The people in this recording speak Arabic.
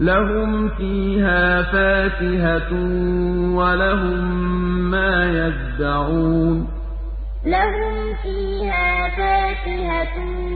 لَهُمْ فِيهَا فَاكِهَةٌ وَلَهُم مَّا يَدَّعُونَ. لَهُمْ فِيهَا فَاكِهَةٌ